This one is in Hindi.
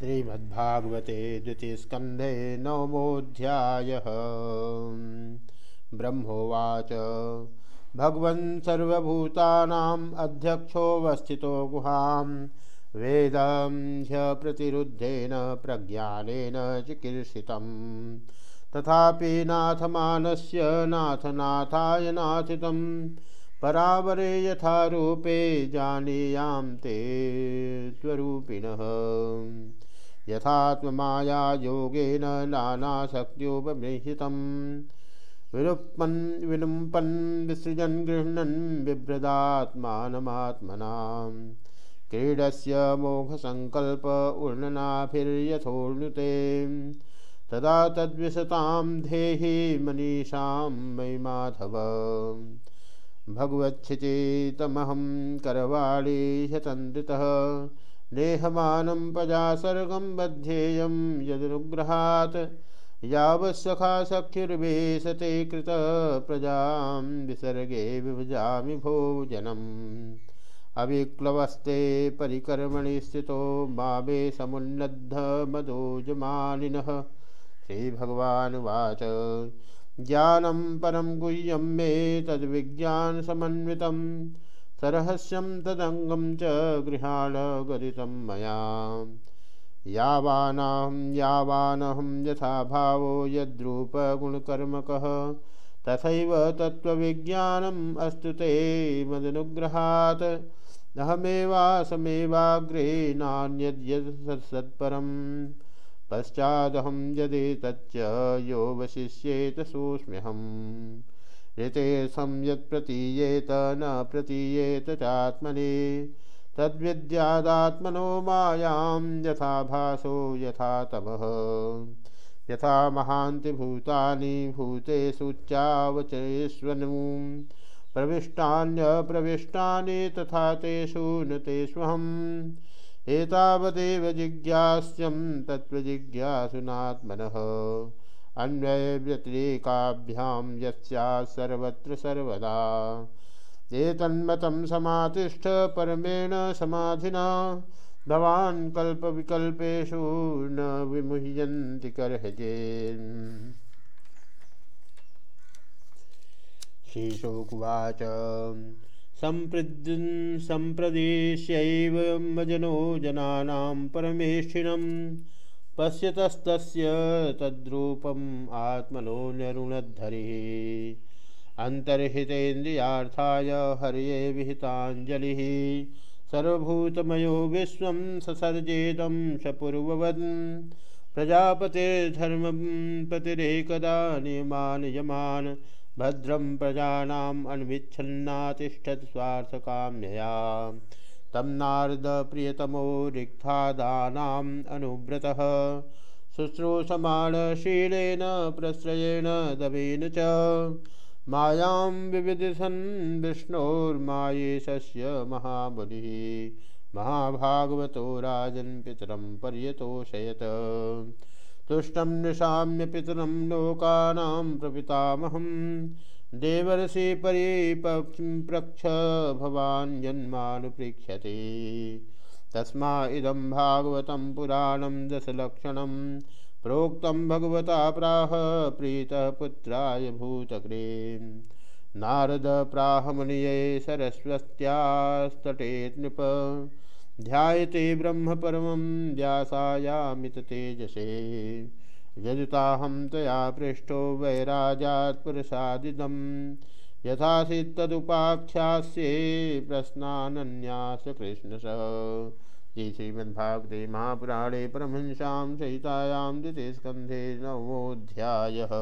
श्रीमद्भागवते द्वितीयस्कन्धे नवमोऽध्यायः। ब्रह्मोवाच। भगवन् गुहां वेदं ह्यप्रतिरुद्धेन प्रज्ञानेन चिकीर्षितम्। तथापि नाथमानस्य नाथनाथाय परावरे यथा रूपे जानीयां ते स्वरूपिणः यथात्ममाया योगेन नानाशक्त्योपबृंहितं विलुप्पन् विलुम्पन्, विसृजन्, गृह्णन् बिभ्रदात्मानमात्मनां क्रीडस्य मोघसङ्कल्प ऊर्णनाभिर्यथोर्णुते। तदा तद्विशतां देहि मनीषां मयि माधव। भगवच्छिचितमहं करवाणी ह्यतन्द्रितः नेहमानं पजासर्गं बध्येयं यदनुग्रहात् यावत्सखा सख्युर्वेशते कृतप्रजां विसर्गे विभजामि भोजनम्। अविक्लवस्ते परिकर्मणि स्थितो मामे समुन्नद्धमदोजमानिनः श्रीभगवानुवाच ज्ञानं परं गुह्यं मे तद्विज्ञानसमन्वितं सरहस्यं तदङ्गं च गृहाण गदितं मया। यावानाहं यावानहं यथा भावो यद्रूपगुणकर्मकः, तथैव तत्त्वविज्ञानम् अस्तु ते मदनुग्रहात्। अहमेवासमेवाग्रे नान्यद्यत्सत्परम् पश्चादहं यदि तच्च यो वशिष्येत सोऽस्म्यहम्। ऋतेऽर्थं यत्प्रतीयेत न प्रतीयेत चात्मनि। तद्विद्यादात्मनो मायां यथा भासो यथा तमः यथा महान्ति भूतानि भूतेषुच्चावचेष्वनु प्रविष्टान्यप्रविष्टानि तथा तेषु न तेष्वहम्। एतावदेव जिज्ञास्यं तत्त्वजिज्ञासुनात्मनः। अन्वयव्यतिरेकाभ्यां यस्यात् सर्वत्र सर्वदा। एतन्मतं समातिष्ठ परमेण समाधिना। भवान् कल्पविकल्पेषु न विमुह्यन्ति कर्हजे। श्रीशोकुवाच। सम्प्रदिश्यैव मजनो जनानां परमेष्ठिनं पश्यतस्तस्य तद्रूपम् आत्मनो न्यरुणद्धरिः अन्तर्हितेन्द्रियार्थाय हर्ये विहिताञ्जलिः। सर्वभूतमयो विश्वं ससर्जेदं सपूर्ववन् प्रजापतिर्धर्मं पतिरेकदा नियमान् यमान्। भद्रं प्रजानाम् अन्विच्छन्नातिष्ठत् स्वार्थकाम्यया। तं नारदप्रियतमो रिक्थादानाम् अनुव्रतः। प्रश्रयेण, दवेन च। मायां विविधसन् विष्णोर्मायेशस्य महामुनिः महाभागवतो राजन् पितरं पर्यतोषयत् तुष्टं निशाम्य पितरं लोकानां प्रपितामहं देवर्षि परिपक्ष भवान् जन्मानुपृक्षते तस्मा भागवतं पुराणं दशलक्षणं। प्रोक्तं भगवता प्राह, प्रीतः पुत्राय भूतग्रे। नारद प्राह प्राहमुनिये सरस्वत्यास्तटे नृप ध्यायते ब्रह्म परमं व्यासायामित तेजसे यजुताहं तया पृष्ठो वैराजात् यथासी तदुपाख्या तदुपाख्यास्ये कृष्ण स ये श्रीमद्भागवते महापुराणे परमहंसा सहितायां द्वितीयस्कन्धे नवमोऽध्यायः